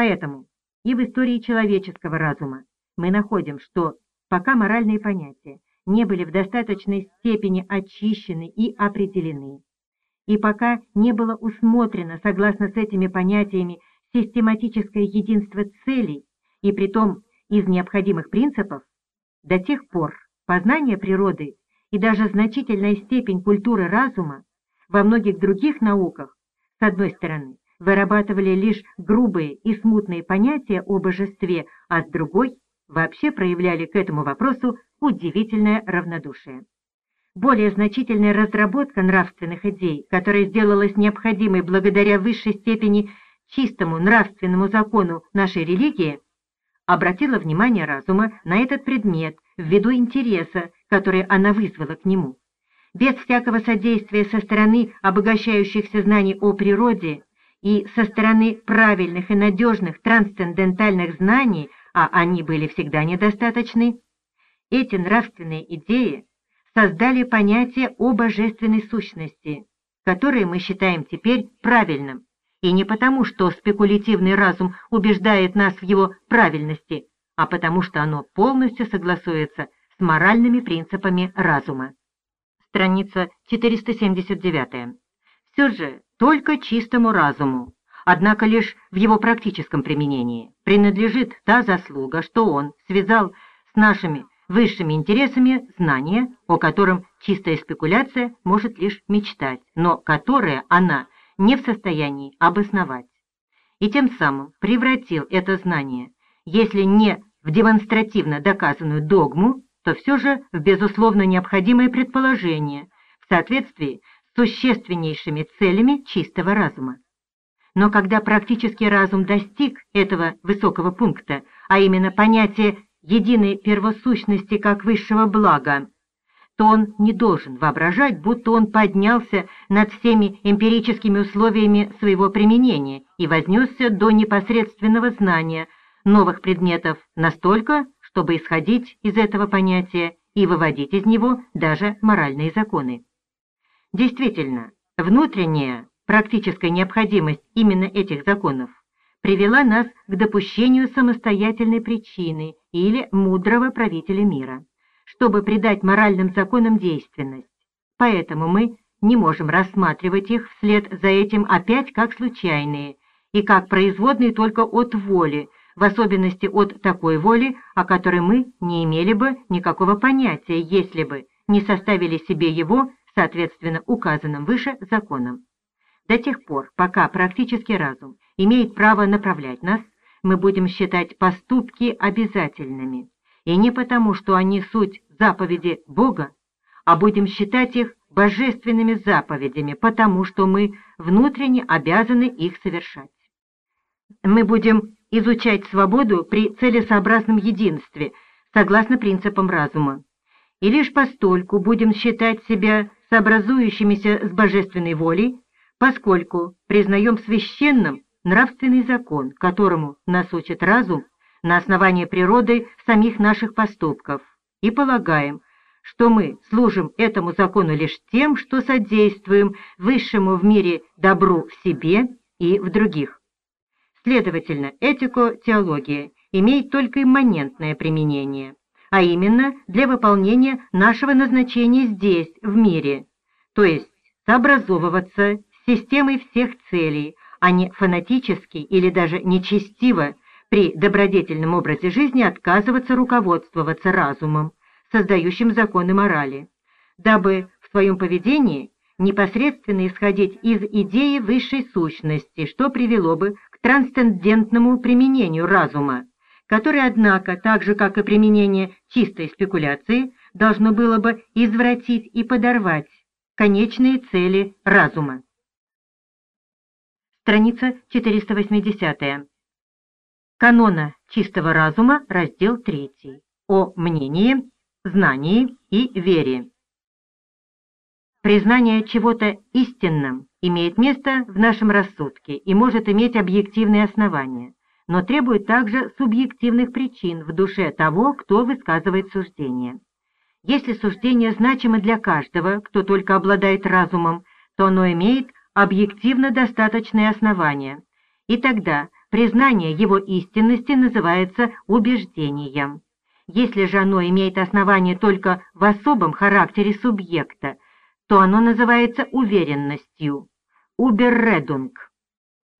Поэтому и в истории человеческого разума мы находим, что пока моральные понятия не были в достаточной степени очищены и определены, и пока не было усмотрено, согласно с этими понятиями, систематическое единство целей, и притом из необходимых принципов, до тех пор познание природы и даже значительная степень культуры разума во многих других науках, с одной стороны, вырабатывали лишь грубые и смутные понятия о божестве, а с другой вообще проявляли к этому вопросу удивительное равнодушие. Более значительная разработка нравственных идей, которая сделалась необходимой благодаря высшей степени чистому нравственному закону нашей религии, обратила внимание разума на этот предмет ввиду интереса, который она вызвала к нему. Без всякого содействия со стороны обогащающихся знаний о природе и со стороны правильных и надежных трансцендентальных знаний, а они были всегда недостаточны, эти нравственные идеи создали понятие о божественной сущности, которое мы считаем теперь правильным, и не потому, что спекулятивный разум убеждает нас в его правильности, а потому что оно полностью согласуется с моральными принципами разума. Страница 479. Все же только чистому разуму, однако лишь в его практическом применении, принадлежит та заслуга, что он связал с нашими высшими интересами знания, о котором чистая спекуляция может лишь мечтать, но которое она не в состоянии обосновать. И тем самым превратил это знание, если не в демонстративно доказанную догму, то все же в безусловно необходимое предположение в соответствии существеннейшими целями чистого разума. Но когда практический разум достиг этого высокого пункта, а именно понятия единой первосущности как высшего блага, то он не должен воображать, будто он поднялся над всеми эмпирическими условиями своего применения и вознесся до непосредственного знания новых предметов настолько, чтобы исходить из этого понятия и выводить из него даже моральные законы. Действительно, внутренняя практическая необходимость именно этих законов привела нас к допущению самостоятельной причины или мудрого правителя мира, чтобы придать моральным законам действенность. Поэтому мы не можем рассматривать их вслед за этим опять как случайные и как производные только от воли, в особенности от такой воли, о которой мы не имели бы никакого понятия, если бы не составили себе его, соответственно, указанным выше законом. До тех пор, пока практический разум имеет право направлять нас, мы будем считать поступки обязательными, и не потому, что они суть заповеди Бога, а будем считать их божественными заповедями, потому что мы внутренне обязаны их совершать. Мы будем изучать свободу при целесообразном единстве, согласно принципам разума, и лишь постольку будем считать себя сообразующимися с божественной волей, поскольку признаем священным нравственный закон, которому нас учит разум на основании природы самих наших поступков, и полагаем, что мы служим этому закону лишь тем, что содействуем высшему в мире добру в себе и в других. Следовательно, этико-теология имеет только имманентное применение, а именно для выполнения нашего назначения здесь, в мире, то есть сообразовываться с системой всех целей, а не фанатически или даже нечестиво при добродетельном образе жизни отказываться руководствоваться разумом, создающим законы морали, дабы в своем поведении непосредственно исходить из идеи высшей сущности, что привело бы к трансцендентному применению разума, которое, однако, так же, как и применение чистой спекуляции, должно было бы извратить и подорвать конечные цели разума. Страница 480. Канона чистого разума, раздел 3. О мнении, знании и вере. Признание чего-то истинным имеет место в нашем рассудке и может иметь объективные основания, но требует также субъективных причин в душе того, кто высказывает суждение. Если суждение значимо для каждого, кто только обладает разумом, то оно имеет объективно достаточные основания, и тогда признание его истинности называется убеждением. Если же оно имеет основание только в особом характере субъекта, то оно называется уверенностью, уберредунг.